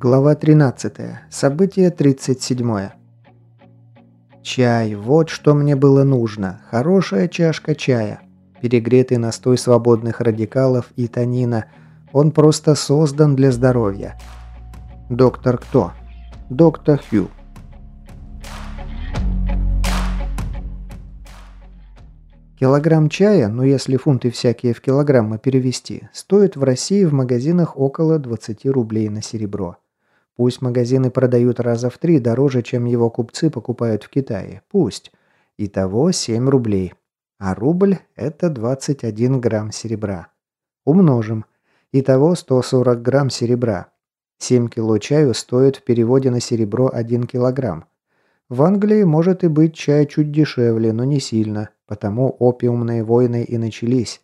Глава 13. Событие 37. Чай. Вот что мне было нужно. Хорошая чашка чая. Перегретый настой свободных радикалов и танина. Он просто создан для здоровья. Доктор кто? Доктор Хью. Килограмм чая, ну если фунты всякие в килограммы перевести, стоит в России в магазинах около 20 рублей на серебро. Пусть магазины продают раза в три дороже, чем его купцы покупают в Китае. Пусть. Итого 7 рублей. А рубль – это 21 грамм серебра. Умножим. Итого 140 грамм серебра. 7 кило чаю стоит в переводе на серебро 1 килограмм. В Англии может и быть чай чуть дешевле, но не сильно, потому опиумные войны и начались.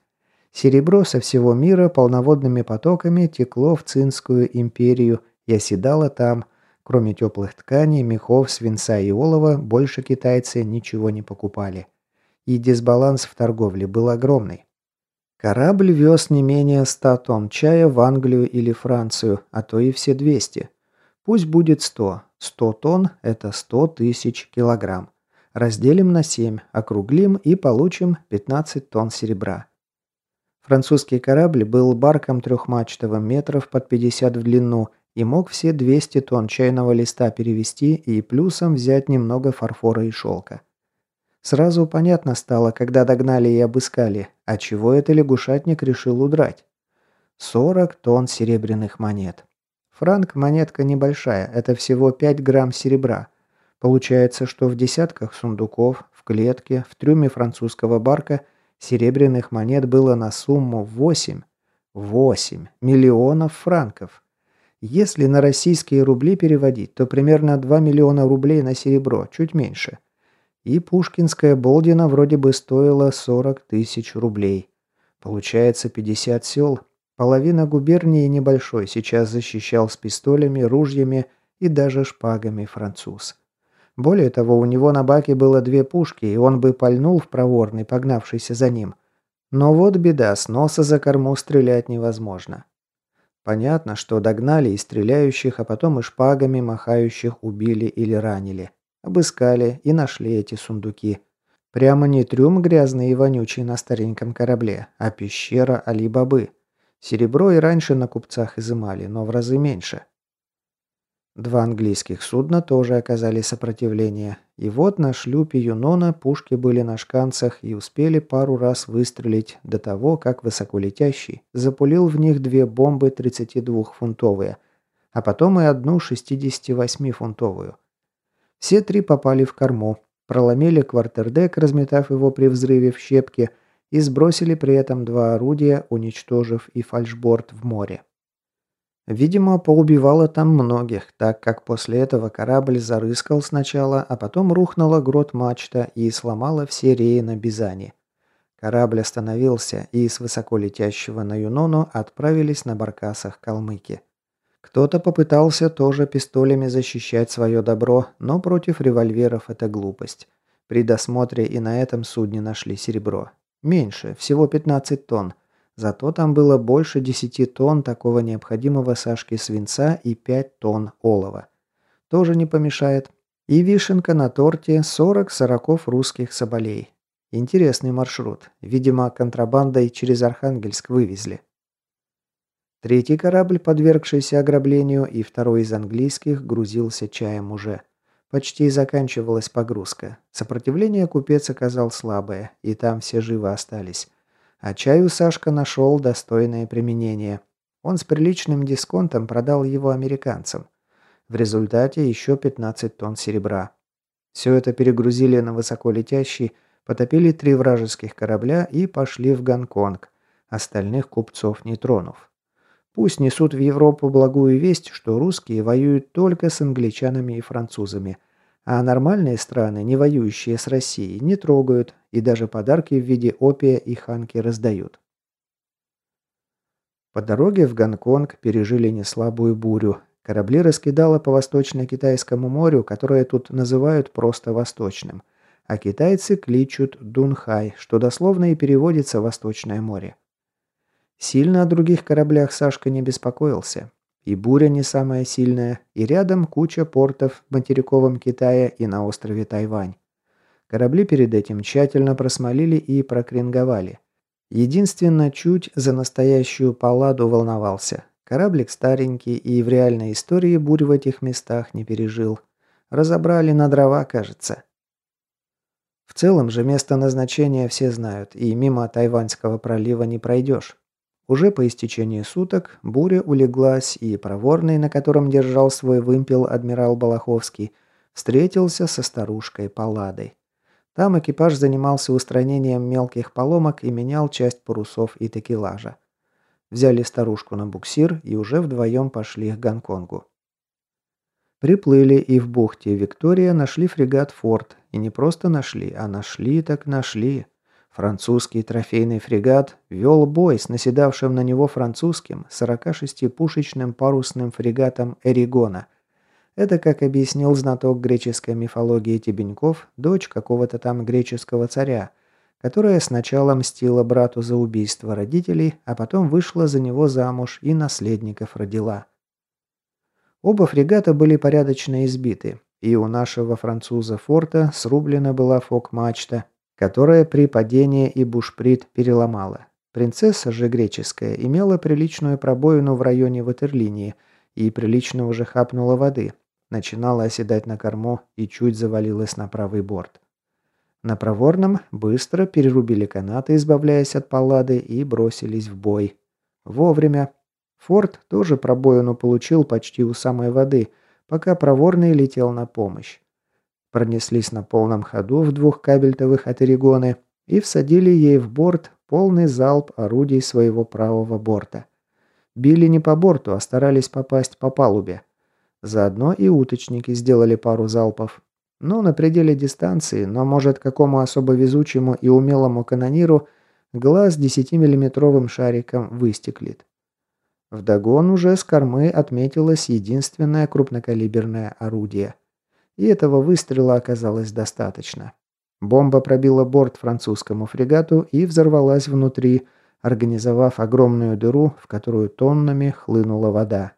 Серебро со всего мира полноводными потоками текло в Цинскую империю – и оседала там. Кроме теплых тканей, мехов, свинца и олова, больше китайцы ничего не покупали. И дисбаланс в торговле был огромный. Корабль вез не менее 100 тонн чая в Англию или Францию, а то и все 200. Пусть будет 100. 100 тонн – это 100 тысяч килограмм. Разделим на 7, округлим и получим 15 тонн серебра. Французский корабль был барком трехмачтовым метров под 50 в длину и мог все 200 тонн чайного листа перевести и плюсом взять немного фарфора и шелка. Сразу понятно стало, когда догнали и обыскали, а чего это лягушатник решил удрать. 40 тонн серебряных монет. Франк монетка небольшая, это всего 5 грамм серебра. Получается, что в десятках сундуков, в клетке, в трюме французского барка серебряных монет было на сумму 8. 8 миллионов франков. Если на российские рубли переводить, то примерно 2 миллиона рублей на серебро, чуть меньше. И пушкинская Болдина вроде бы стоила 40 тысяч рублей. Получается 50 сел. Половина губернии небольшой сейчас защищал с пистолями, ружьями и даже шпагами француз. Более того, у него на баке было две пушки, и он бы пальнул в проворный, погнавшийся за ним. Но вот беда, с носа за корму стрелять невозможно. Понятно, что догнали и стреляющих, а потом и шпагами махающих убили или ранили. Обыскали и нашли эти сундуки. Прямо не трюм грязный и вонючий на стареньком корабле, а пещера Али-Бабы. Серебро и раньше на купцах изымали, но в разы меньше. Два английских судна тоже оказали сопротивление. И вот на шлюпе Юнона пушки были на шканцах и успели пару раз выстрелить до того, как высоколетящий запулил в них две бомбы 32-фунтовые, а потом и одну 68-фунтовую. Все три попали в корму, проломили квартердек, разметав его при взрыве в щепки, и сбросили при этом два орудия, уничтожив и фальшборд в море. Видимо, поубивало там многих, так как после этого корабль зарыскал сначала, а потом рухнула грот мачта и сломала все реи на Бизани. Корабль остановился, и с высоколетящего на Юнону отправились на баркасах калмыки. Кто-то попытался тоже пистолями защищать свое добро, но против револьверов это глупость. При досмотре и на этом судне нашли серебро. Меньше, всего 15 тонн. Зато там было больше 10 тонн такого необходимого Сашке свинца и 5 тонн олова. Тоже не помешает. И вишенка на торте 40 сороков русских соболей. Интересный маршрут. Видимо, контрабандой через Архангельск вывезли. Третий корабль, подвергшийся ограблению, и второй из английских грузился чаем уже. Почти заканчивалась погрузка. Сопротивление купец оказал слабое, и там все живы остались. А чаю Сашка нашел достойное применение. Он с приличным дисконтом продал его американцам. В результате еще 15 тонн серебра. Все это перегрузили на высоколетящий, потопили три вражеских корабля и пошли в Гонконг, остальных купцов не тронув. Пусть несут в Европу благую весть, что русские воюют только с англичанами и французами – а нормальные страны, не воюющие с Россией, не трогают и даже подарки в виде опия и ханки раздают. По дороге в Гонконг пережили неслабую бурю. Корабли раскидало по Восточно-Китайскому морю, которое тут называют просто Восточным, а китайцы кличут Дунхай, что дословно и переводится «Восточное море». Сильно о других кораблях Сашка не беспокоился. И буря не самая сильная, и рядом куча портов в материковом Китае и на острове Тайвань. Корабли перед этим тщательно просмолили и прокринговали. Единственно, чуть за настоящую палладу волновался. Кораблик старенький и в реальной истории бурь в этих местах не пережил. Разобрали на дрова, кажется. В целом же место назначения все знают, и мимо Тайваньского пролива не пройдешь. Уже по истечении суток буря улеглась, и проворный, на котором держал свой вымпел адмирал Балаховский, встретился со старушкой Палладой. Там экипаж занимался устранением мелких поломок и менял часть парусов и текелажа. Взяли старушку на буксир и уже вдвоем пошли к Гонконгу. Приплыли и в бухте Виктория нашли фрегат «Форд». И не просто нашли, а нашли так нашли. Французский трофейный фрегат вел бой с наседавшим на него французским 46-пушечным парусным фрегатом «Эригона». Это, как объяснил знаток греческой мифологии Тебеньков, дочь какого-то там греческого царя, которая сначала мстила брату за убийство родителей, а потом вышла за него замуж и наследников родила. Оба фрегата были порядочно избиты, и у нашего француза форта срублена была фок-мачта, которая при падении и бушприт переломала. Принцесса же греческая имела приличную пробоину в районе ватерлинии и прилично уже хапнула воды, начинала оседать на корму и чуть завалилась на правый борт. На проворном быстро перерубили канаты, избавляясь от паллады, и бросились в бой. Вовремя. Форд тоже пробоину получил почти у самой воды, пока проворный летел на помощь пронеслись на полном ходу в двух кабельтовых от Орегоны и всадили ей в борт полный залп орудий своего правого борта. Били не по борту, а старались попасть по палубе. Заодно и уточники сделали пару залпов. Ну, на пределе дистанции, но, может, какому особо везучему и умелому канониру глаз 10-миллиметровым шариком выстеклит. Вдогон уже с кормы отметилось единственное крупнокалиберное орудие – и этого выстрела оказалось достаточно. Бомба пробила борт французскому фрегату и взорвалась внутри, организовав огромную дыру, в которую тоннами хлынула вода.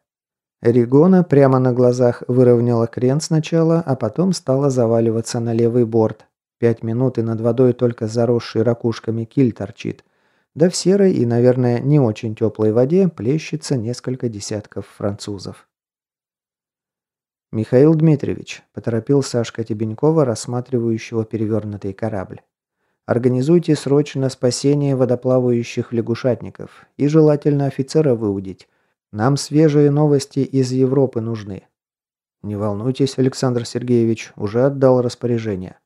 Ригона прямо на глазах выровняла крен сначала, а потом стала заваливаться на левый борт. Пять минут и над водой только заросший ракушками киль торчит. Да в серой и, наверное, не очень теплой воде плещется несколько десятков французов. «Михаил Дмитриевич», – поторопил Сашка Тебенькова, рассматривающего перевернутый корабль. «Организуйте срочно спасение водоплавающих лягушатников и желательно офицера выудить. Нам свежие новости из Европы нужны». «Не волнуйтесь, Александр Сергеевич, уже отдал распоряжение».